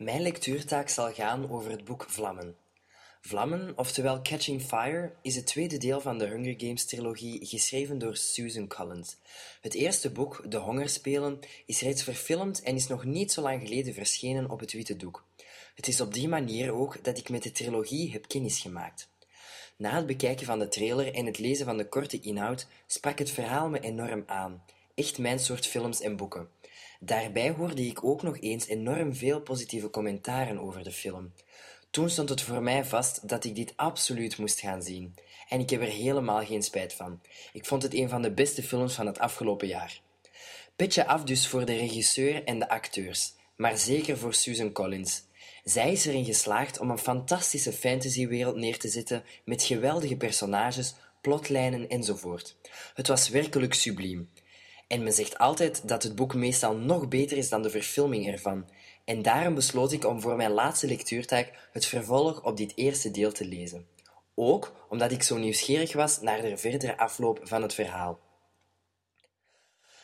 Mijn lectuurtaak zal gaan over het boek Vlammen. Vlammen, oftewel Catching Fire, is het tweede deel van de Hunger Games trilogie geschreven door Susan Collins. Het eerste boek, De Hongerspelen, is reeds verfilmd en is nog niet zo lang geleden verschenen op het witte doek. Het is op die manier ook dat ik met de trilogie heb kennis gemaakt. Na het bekijken van de trailer en het lezen van de korte inhoud sprak het verhaal me enorm aan. Echt mijn soort films en boeken. Daarbij hoorde ik ook nog eens enorm veel positieve commentaren over de film. Toen stond het voor mij vast dat ik dit absoluut moest gaan zien. En ik heb er helemaal geen spijt van. Ik vond het een van de beste films van het afgelopen jaar. Petje af dus voor de regisseur en de acteurs, maar zeker voor Susan Collins. Zij is erin geslaagd om een fantastische fantasywereld neer te zetten met geweldige personages, plotlijnen enzovoort. Het was werkelijk subliem. En men zegt altijd dat het boek meestal nog beter is dan de verfilming ervan. En daarom besloot ik om voor mijn laatste lectuurtaak het vervolg op dit eerste deel te lezen. Ook omdat ik zo nieuwsgierig was naar de verdere afloop van het verhaal.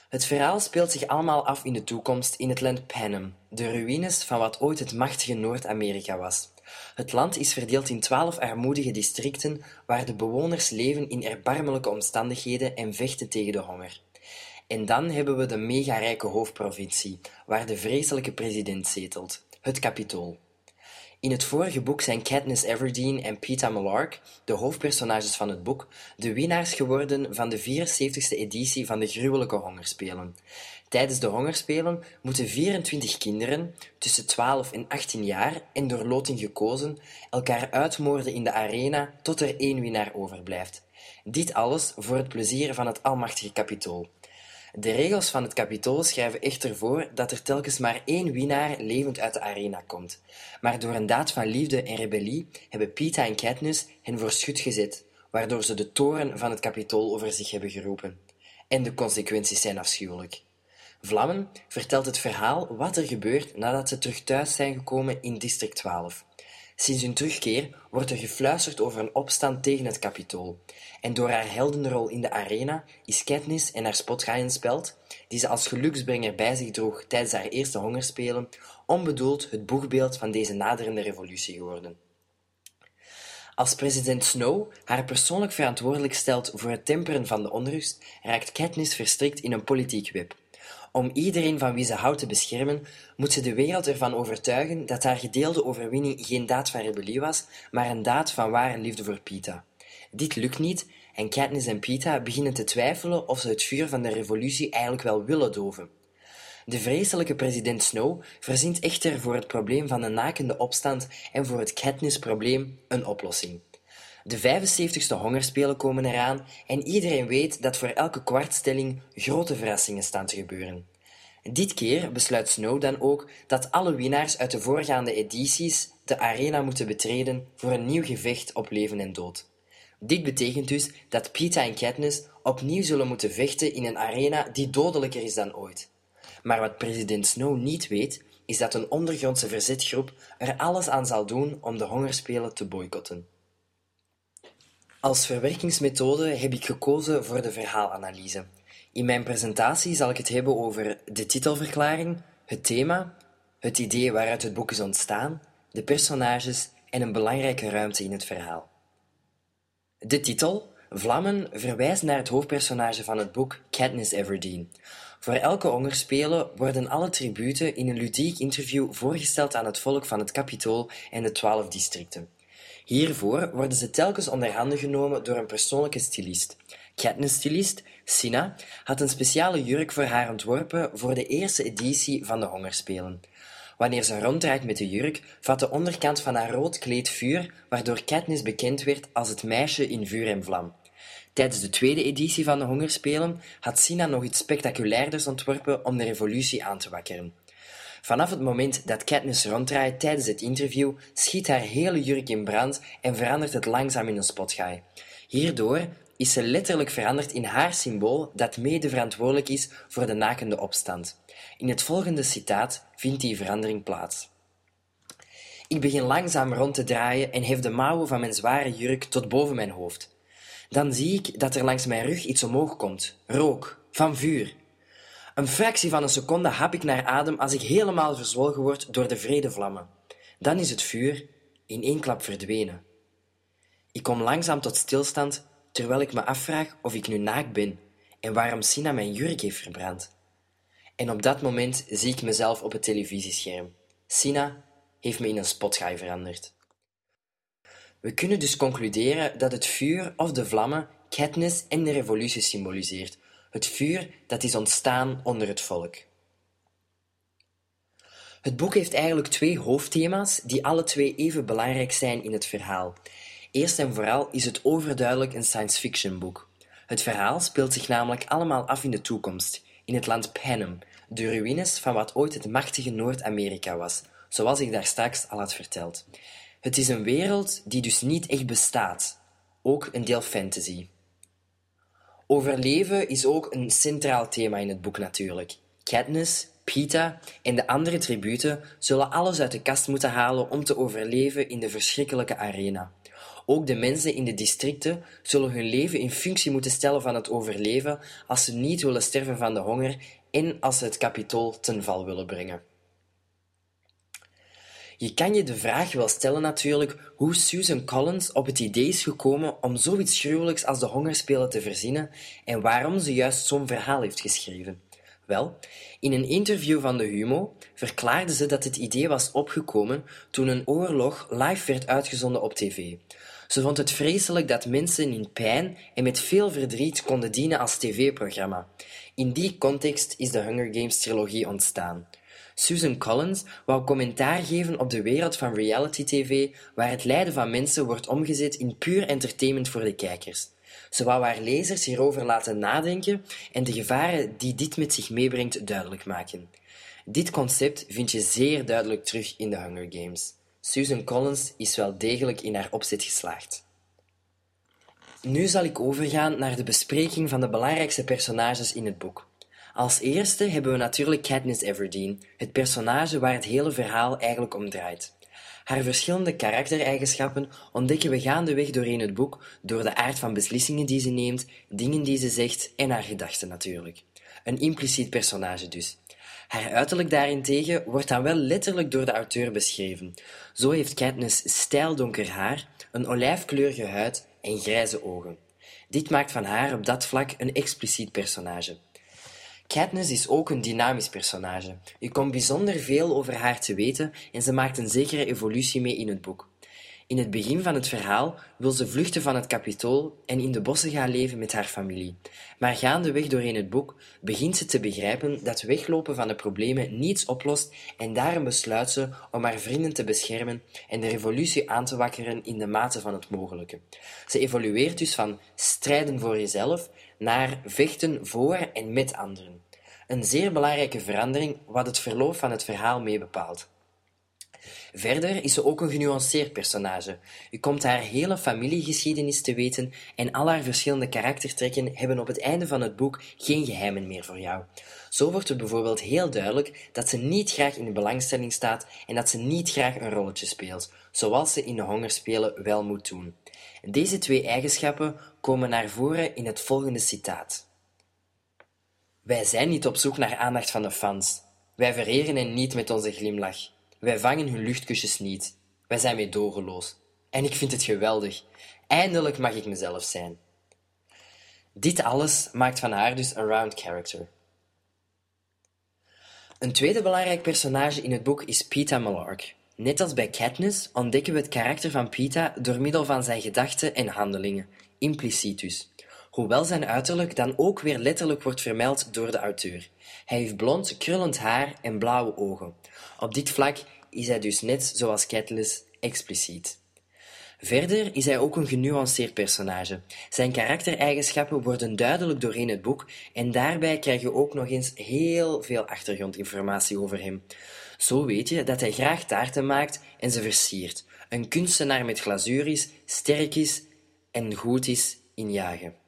Het verhaal speelt zich allemaal af in de toekomst in het land Panem, de ruïnes van wat ooit het machtige Noord-Amerika was. Het land is verdeeld in twaalf armoedige districten waar de bewoners leven in erbarmelijke omstandigheden en vechten tegen de honger. En dan hebben we de mega-rijke hoofdprovincie, waar de vreselijke president zetelt, het Capitool. In het vorige boek zijn Katniss Everdeen en Peeta Mellark, de hoofdpersonages van het boek, de winnaars geworden van de 74ste editie van de gruwelijke hongerspelen. Tijdens de hongerspelen moeten 24 kinderen, tussen 12 en 18 jaar en door loting gekozen, elkaar uitmoorden in de arena tot er één winnaar overblijft. Dit alles voor het plezier van het almachtige kapitool. De regels van het kapitool schrijven echter voor dat er telkens maar één winnaar levend uit de arena komt. Maar door een daad van liefde en rebellie hebben Pita en Katniss hen voor schut gezet, waardoor ze de toren van het kapitool over zich hebben geroepen. En de consequenties zijn afschuwelijk. Vlammen vertelt het verhaal wat er gebeurt nadat ze terug thuis zijn gekomen in district 12. Sinds hun terugkeer wordt er gefluisterd over een opstand tegen het kapitool. En door haar heldenrol in de arena is Katniss en haar spotgaaienspeld, die ze als geluksbrenger bij zich droeg tijdens haar eerste hongerspelen, onbedoeld het boegbeeld van deze naderende revolutie geworden. Als president Snow haar persoonlijk verantwoordelijk stelt voor het temperen van de onrust, raakt Katniss verstrikt in een politiek web. Om iedereen van wie ze houdt te beschermen, moet ze de wereld ervan overtuigen dat haar gedeelde overwinning geen daad van rebellie was, maar een daad van ware liefde voor Pita. Dit lukt niet en Katniss en Pita beginnen te twijfelen of ze het vuur van de revolutie eigenlijk wel willen doven. De vreselijke president Snow verzint echter voor het probleem van de nakende opstand en voor het Katniss-probleem een oplossing. De 75ste hongerspelen komen eraan en iedereen weet dat voor elke kwartstelling grote verrassingen staan te gebeuren. Dit keer besluit Snow dan ook dat alle winnaars uit de voorgaande edities de arena moeten betreden voor een nieuw gevecht op leven en dood. Dit betekent dus dat Pita en Katniss opnieuw zullen moeten vechten in een arena die dodelijker is dan ooit. Maar wat president Snow niet weet, is dat een ondergrondse verzetgroep er alles aan zal doen om de hongerspelen te boycotten. Als verwerkingsmethode heb ik gekozen voor de verhaalanalyse. In mijn presentatie zal ik het hebben over de titelverklaring, het thema, het idee waaruit het boek is ontstaan, de personages en een belangrijke ruimte in het verhaal. De titel, Vlammen, verwijst naar het hoofdpersonage van het boek Katniss Everdeen. Voor elke hongerspelen worden alle tributen in een ludiek interview voorgesteld aan het volk van het Capitool en de twaalf districten. Hiervoor worden ze telkens onder handen genomen door een persoonlijke stylist. Katniss-stylist, Sina, had een speciale jurk voor haar ontworpen voor de eerste editie van de Hongerspelen. Wanneer ze ronddraait met de jurk, vat de onderkant van haar rood kleed vuur, waardoor Katniss bekend werd als het meisje in vuur en vlam. Tijdens de tweede editie van de Hongerspelen had Sina nog iets spectaculairders ontworpen om de revolutie aan te wakkeren. Vanaf het moment dat Katniss ronddraait tijdens het interview, schiet haar hele jurk in brand en verandert het langzaam in een spotgaai. Hierdoor is ze letterlijk veranderd in haar symbool dat mede verantwoordelijk is voor de nakende opstand. In het volgende citaat vindt die verandering plaats. Ik begin langzaam rond te draaien en hef de mouwen van mijn zware jurk tot boven mijn hoofd. Dan zie ik dat er langs mijn rug iets omhoog komt, rook, van vuur. Een fractie van een seconde hap ik naar adem als ik helemaal verzwolgen word door de vrede vlammen. Dan is het vuur in één klap verdwenen. Ik kom langzaam tot stilstand terwijl ik me afvraag of ik nu naakt ben en waarom Sina mijn jurk heeft verbrand. En op dat moment zie ik mezelf op het televisiescherm. Sina heeft me in een spotgaai veranderd. We kunnen dus concluderen dat het vuur of de vlammen Katniss en de revolutie symboliseert. Het vuur dat is ontstaan onder het volk. Het boek heeft eigenlijk twee hoofdthema's die alle twee even belangrijk zijn in het verhaal. Eerst en vooral is het overduidelijk een science fiction boek. Het verhaal speelt zich namelijk allemaal af in de toekomst, in het land Panem, de ruïnes van wat ooit het machtige Noord-Amerika was, zoals ik daar straks al had verteld. Het is een wereld die dus niet echt bestaat, ook een deel fantasy. Overleven is ook een centraal thema in het boek natuurlijk. Katniss, Pita en de andere tributen zullen alles uit de kast moeten halen om te overleven in de verschrikkelijke arena. Ook de mensen in de districten zullen hun leven in functie moeten stellen van het overleven als ze niet willen sterven van de honger en als ze het kapitool ten val willen brengen. Je kan je de vraag wel stellen natuurlijk hoe Susan Collins op het idee is gekomen om zoiets gruwelijks als de hongerspelen te verzinnen en waarom ze juist zo'n verhaal heeft geschreven. Wel, in een interview van de Humo verklaarde ze dat het idee was opgekomen toen een oorlog live werd uitgezonden op tv. Ze vond het vreselijk dat mensen in pijn en met veel verdriet konden dienen als tv-programma. In die context is de Hunger Games trilogie ontstaan. Susan Collins wou commentaar geven op de wereld van reality-tv, waar het lijden van mensen wordt omgezet in puur entertainment voor de kijkers. Ze wou haar lezers hierover laten nadenken en de gevaren die dit met zich meebrengt duidelijk maken. Dit concept vind je zeer duidelijk terug in de Hunger Games. Susan Collins is wel degelijk in haar opzet geslaagd. Nu zal ik overgaan naar de bespreking van de belangrijkste personages in het boek. Als eerste hebben we natuurlijk Katniss Everdeen, het personage waar het hele verhaal eigenlijk om draait. Haar verschillende karaktereigenschappen ontdekken we gaandeweg doorheen het boek door de aard van beslissingen die ze neemt, dingen die ze zegt en haar gedachten natuurlijk. Een impliciet personage dus. Haar uiterlijk daarentegen wordt dan wel letterlijk door de auteur beschreven. Zo heeft Katniss stijldonker haar, een olijfkleurige huid en grijze ogen. Dit maakt van haar op dat vlak een expliciet personage. Katniss is ook een dynamisch personage. Je komt bijzonder veel over haar te weten en ze maakt een zekere evolutie mee in het boek. In het begin van het verhaal wil ze vluchten van het kapitool en in de bossen gaan leven met haar familie. Maar gaandeweg doorheen het boek begint ze te begrijpen dat weglopen van de problemen niets oplost en daarom besluit ze om haar vrienden te beschermen en de revolutie aan te wakkeren in de mate van het mogelijke. Ze evolueert dus van strijden voor jezelf naar vechten voor en met anderen. Een zeer belangrijke verandering wat het verloop van het verhaal mee bepaalt. Verder is ze ook een genuanceerd personage. Je komt haar hele familiegeschiedenis te weten en al haar verschillende karaktertrekken hebben op het einde van het boek geen geheimen meer voor jou. Zo wordt het bijvoorbeeld heel duidelijk dat ze niet graag in de belangstelling staat en dat ze niet graag een rolletje speelt, zoals ze in de hongerspelen wel moet doen. Deze twee eigenschappen komen naar voren in het volgende citaat. Wij zijn niet op zoek naar aandacht van de fans. Wij vereren hen niet met onze glimlach. Wij vangen hun luchtkusjes niet. Wij zijn meedogenloos. En ik vind het geweldig. Eindelijk mag ik mezelf zijn. Dit alles maakt van haar dus een round character. Een tweede belangrijk personage in het boek is Pita Malark. Net als bij Katniss ontdekken we het karakter van Pita door middel van zijn gedachten en handelingen, impliciet dus. Hoewel zijn uiterlijk dan ook weer letterlijk wordt vermeld door de auteur. Hij heeft blond, krullend haar en blauwe ogen. Op dit vlak is hij dus net zoals Katniss expliciet. Verder is hij ook een genuanceerd personage. Zijn karaktereigenschappen worden duidelijk doorheen het boek en daarbij krijg je ook nog eens heel veel achtergrondinformatie over hem. Zo weet je dat hij graag taarten maakt en ze versiert, een kunstenaar met glazuur is, sterk is en goed is in jagen.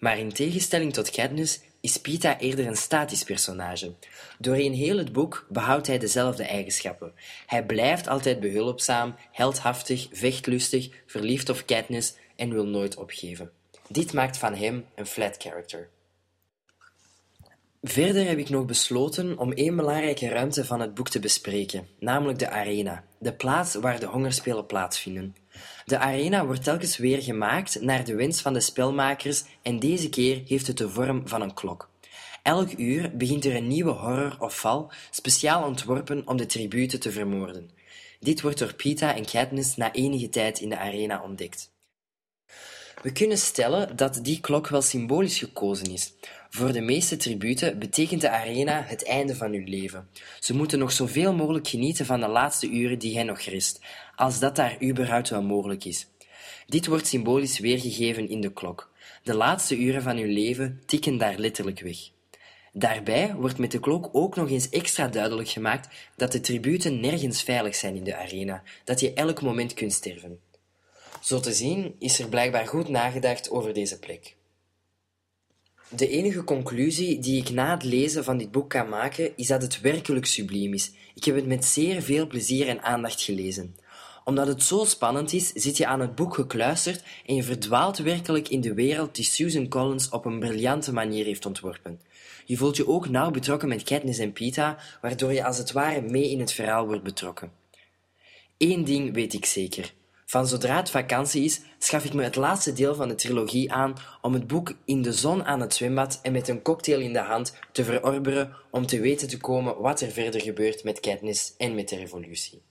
Maar in tegenstelling tot Katniss is Pita eerder een statisch personage. Doorheen heel het boek behoudt hij dezelfde eigenschappen. Hij blijft altijd behulpzaam, heldhaftig, vechtlustig, verliefd op Katniss en wil nooit opgeven. Dit maakt van hem een flat character. Verder heb ik nog besloten om één belangrijke ruimte van het boek te bespreken, namelijk de arena, de plaats waar de hongerspelen plaatsvinden. De arena wordt telkens weer gemaakt naar de wens van de spelmakers en deze keer heeft het de vorm van een klok. Elk uur begint er een nieuwe horror of val, speciaal ontworpen om de tributen te vermoorden. Dit wordt door Pita en Katniss na enige tijd in de arena ontdekt. We kunnen stellen dat die klok wel symbolisch gekozen is. Voor de meeste tributen betekent de arena het einde van hun leven. Ze moeten nog zoveel mogelijk genieten van de laatste uren die hen nog rest, als dat daar überhaupt wel mogelijk is. Dit wordt symbolisch weergegeven in de klok. De laatste uren van hun leven tikken daar letterlijk weg. Daarbij wordt met de klok ook nog eens extra duidelijk gemaakt dat de tributen nergens veilig zijn in de arena, dat je elk moment kunt sterven. Zo te zien is er blijkbaar goed nagedacht over deze plek. De enige conclusie die ik na het lezen van dit boek kan maken, is dat het werkelijk subliem is. Ik heb het met zeer veel plezier en aandacht gelezen. Omdat het zo spannend is, zit je aan het boek gekluisterd en je verdwaalt werkelijk in de wereld die Susan Collins op een briljante manier heeft ontworpen. Je voelt je ook nauw betrokken met Katniss en Pita, waardoor je als het ware mee in het verhaal wordt betrokken. Eén ding weet ik zeker. Van zodra het vakantie is, schaf ik me het laatste deel van de trilogie aan om het boek in de zon aan het zwembad en met een cocktail in de hand te verorberen om te weten te komen wat er verder gebeurt met Katniss en met de revolutie.